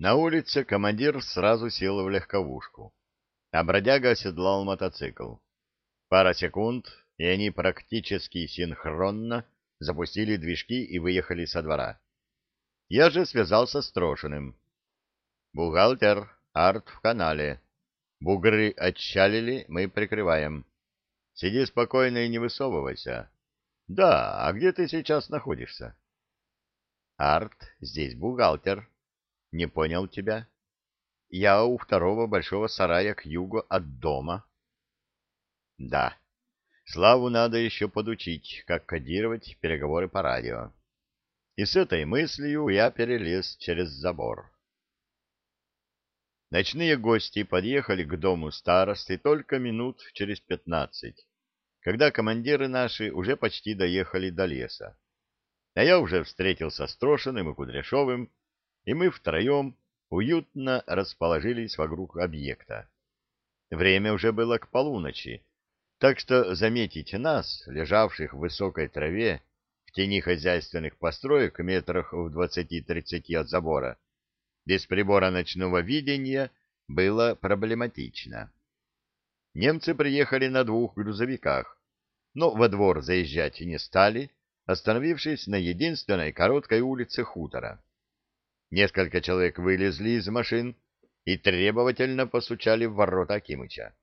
На улице командир сразу сел в легковушку, а бродяга оседлал мотоцикл. Пара секунд, и они практически синхронно запустили движки и выехали со двора. Я же связался с Трошиным. «Бухгалтер, арт в канале. Бугры отчалили, мы прикрываем. Сиди спокойно и не высовывайся. Да, а где ты сейчас находишься?» «Арт, здесь бухгалтер», не понял тебя. Я у второго большого сарая к югу от дома. Да. Славу надо еще подучить, как кодировать переговоры по радио. И с этой мыслью я перелез через забор. Ночные гости подъехали к дому старосты только минут через пятнадцать, когда командиры наши уже почти доехали до леса. А я уже встретился с Трошиным и Кудряшовым, и мы втроем уютно расположились вокруг объекта. Время уже было к полуночи, так что заметить нас, лежавших в высокой траве, в тени хозяйственных построек метрах в двадцати-тридцати от забора, без прибора ночного видения было проблематично. Немцы приехали на двух грузовиках, но во двор заезжать не стали, остановившись на единственной короткой улице хутора. Несколько человек вылезли из машин и требовательно постучали в ворота Акимыча.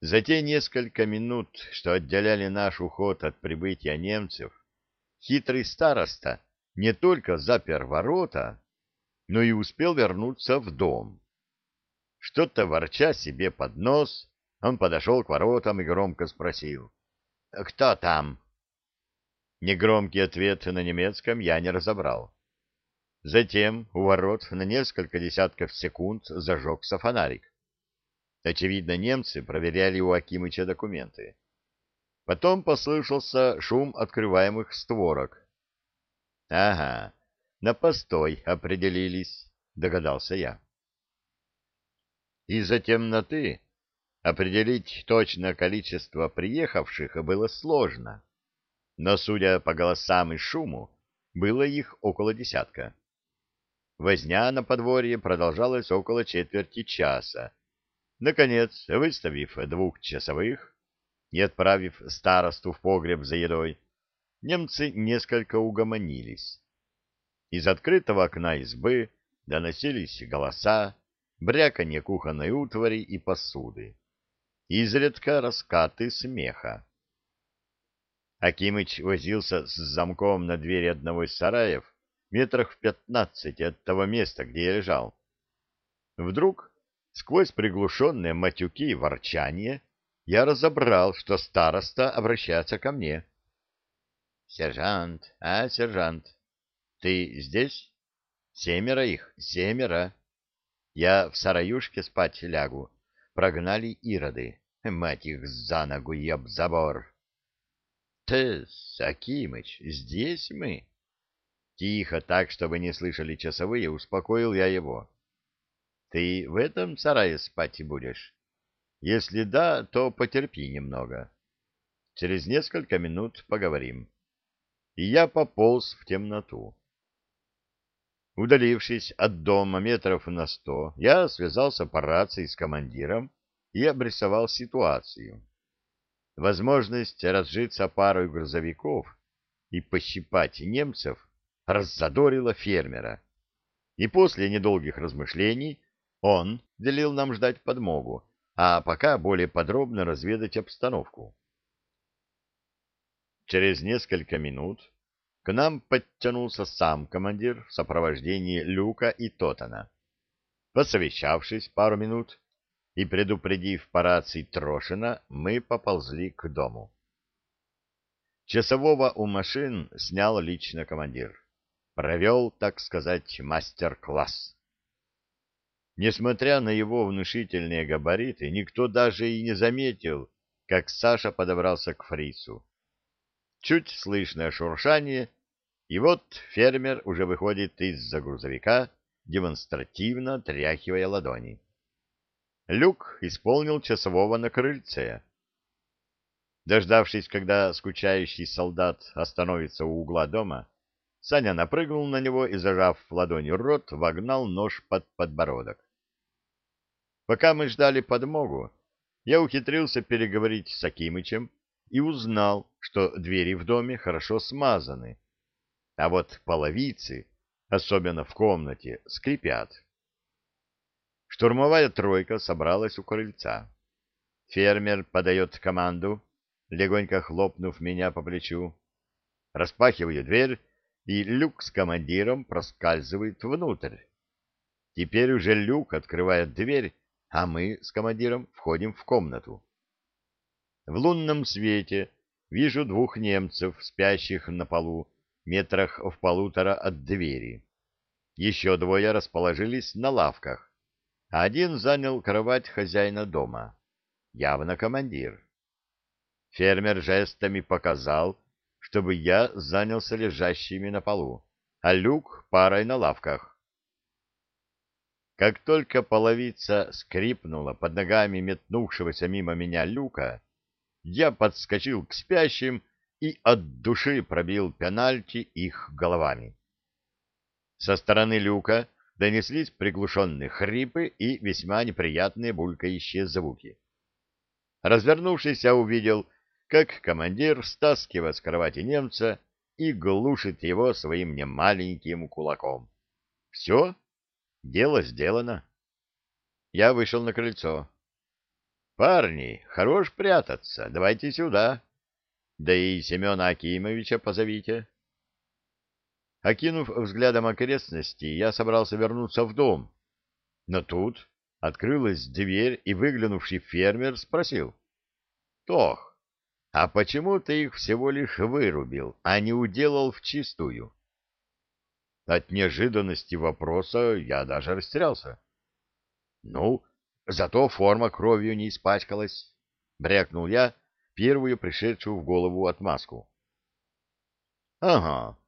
За те несколько минут, что отделяли наш уход от прибытия немцев, хитрый староста не только запер ворота, но и успел вернуться в дом. Что-то ворча себе под нос, он подошел к воротам и громко спросил. «Кто там?» Негромкий ответ на немецком я не разобрал. Затем у ворот на несколько десятков секунд зажегся фонарик. Очевидно, немцы проверяли у Акимыча документы. Потом послышался шум открываемых створок. — Ага, на постой определились, — догадался я. Из-за темноты определить точное количество приехавших было сложно, но, судя по голосам и шуму, было их около десятка. Возня на подворье продолжалась около четверти часа. Наконец, выставив двух часовых и отправив старосту в погреб за едой, немцы несколько угомонились. Из открытого окна избы доносились голоса, бряканье кухонной утвари и посуды. Изредка раскаты смеха. Акимыч возился с замком на двери одного из сараев, метрах в пятнадцати от того места, где я лежал. Вдруг, сквозь приглушенные матюки и ворчание, я разобрал, что староста обращается ко мне. — Сержант, а, сержант, ты здесь? Семеро их, семеро. Я в сараюшке спать лягу. Прогнали ироды. Мать их за ногу, еб забор. — Ты, Акимыч, здесь мы? Тихо, так, чтобы не слышали часовые, успокоил я его. Ты в этом сарае спать будешь? Если да, то потерпи немного. Через несколько минут поговорим. И я пополз в темноту. Удалившись от дома метров на сто, я связался по рации с командиром и обрисовал ситуацию. Возможность разжиться парой грузовиков и пощипать немцев раззадорило фермера. И после недолгих размышлений он велел нам ждать подмогу, а пока более подробно разведать обстановку. Через несколько минут к нам подтянулся сам командир в сопровождении Люка и Тотана. Посовещавшись пару минут и предупредив по рации Трошина, мы поползли к дому. Часового у машин снял лично командир провел, так сказать, мастер-класс. Несмотря на его внушительные габариты, никто даже и не заметил, как Саша подобрался к фрицу. Чуть слышное шуршание, и вот фермер уже выходит из-за грузовика, демонстративно тряхивая ладони. Люк исполнил часового на крыльце. Дождавшись, когда скучающий солдат остановится у угла дома, Саня напрыгнул на него и, зажав в ладони рот, вогнал нож под подбородок. Пока мы ждали подмогу, я ухитрился переговорить с Акимычем и узнал, что двери в доме хорошо смазаны, а вот половицы, особенно в комнате, скрипят. Штурмовая тройка собралась у крыльца. Фермер подает команду, легонько хлопнув меня по плечу. Распахиваю дверь, и Люк с командиром проскальзывает внутрь. Теперь уже Люк открывает дверь, а мы с командиром входим в комнату. В лунном свете вижу двух немцев, спящих на полу, метрах в полутора от двери. Еще двое расположились на лавках, а один занял кровать хозяина дома, явно командир. Фермер жестами показал, чтобы я занялся лежащими на полу, а люк парой на лавках. Как только половица скрипнула под ногами метнувшегося мимо меня люка, я подскочил к спящим и от души пробил пенальти их головами. Со стороны люка донеслись приглушенные хрипы и весьма неприятные булькающие звуки. Развернувшись, я увидел, как командир стаскивает с кровати немца и глушит его своим немаленьким кулаком. Все, Дело сделано. Я вышел на крыльцо. Парни, хорош прятаться, давайте сюда. Да и Семена Акимовича позовите. Окинув взглядом окрестности, я собрался вернуться в дом. Но тут открылась дверь, и выглянувший фермер спросил. — Тох, а почему ты их всего лишь вырубил, а не уделал в чистую? От неожиданности вопроса я даже растерялся. — Ну, зато форма кровью не испачкалась, — брякнул я первую пришедшую в голову отмазку. — Ага.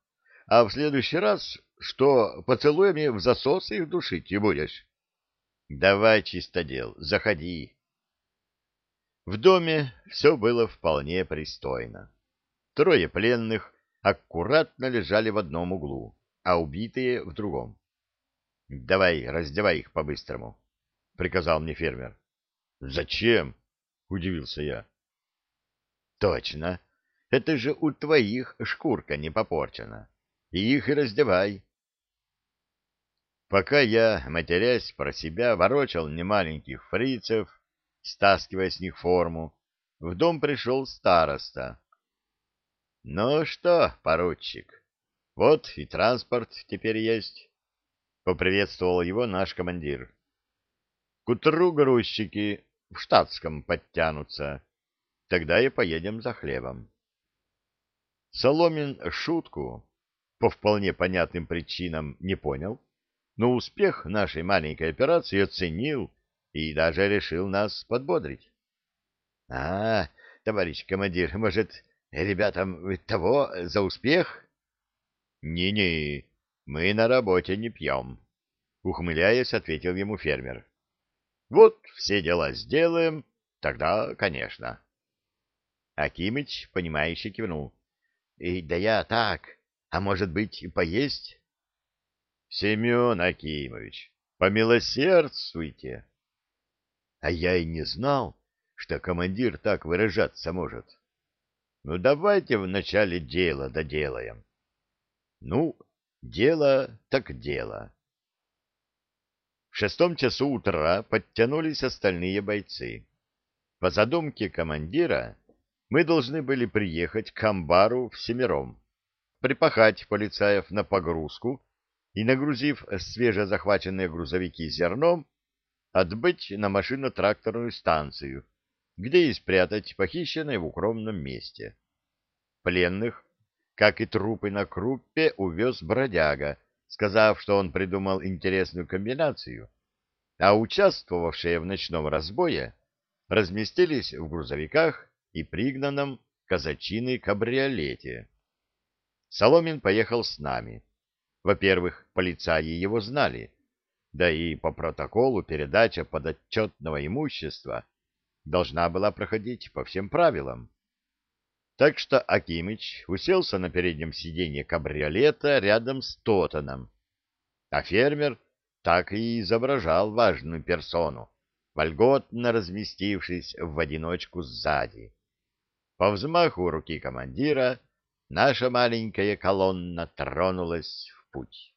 А в следующий раз что, поцелуями в засос их душить и будешь? — Давай, чистодел, заходи. В доме все было вполне пристойно. Трое пленных аккуратно лежали в одном углу а убитые в другом. — Давай, раздевай их по-быстрому, — приказал мне фермер. — Зачем? — удивился я. — Точно. Это же у твоих шкурка не попорчена. И их и раздевай. Пока я, матерясь про себя, ворочал немаленьких фрицев, стаскивая с них форму, в дом пришел староста. — Ну что, поручик, вот и транспорт теперь есть. Поприветствовал его наш командир. К утру грузчики в штатском подтянутся. Тогда и поедем за хлебом. Соломин шутку по вполне понятным причинам не понял, но успех нашей маленькой операции оценил и даже решил нас подбодрить. — А, товарищ командир, может, ребятам того за успех? «Не-не, мы на работе не пьем», — ухмыляясь, ответил ему фермер. «Вот все дела сделаем, тогда, конечно». Акимыч, понимающе кивнул. И, «Да я так, а может быть, и поесть?» «Семен Акимович, помилосердствуйте!» «А я и не знал, что командир так выражаться может. Ну, давайте вначале дело доделаем». Ну, дело так дело. В шестом часу утра подтянулись остальные бойцы. По задумке командира мы должны были приехать к амбару всемиром, припахать полицаев на погрузку и, нагрузив свежезахваченные грузовики зерном, отбыть на машино-тракторную станцию, где и спрятать похищенное в укромном месте. Пленных как и трупы на круппе, увез бродяга, сказав, что он придумал интересную комбинацию, а участвовавшие в ночном разбое разместились в грузовиках и пригнанном казачиной кабриолете. Соломин поехал с нами. Во-первых, полицаи его знали, да и по протоколу передача подотчетного имущества должна была проходить по всем правилам. Так что Акимыч уселся на переднем сиденье кабриолета рядом с Тотаном, а фермер так и изображал важную персону, вольготно разместившись в одиночку сзади. По взмаху руки командира наша маленькая колонна тронулась в путь.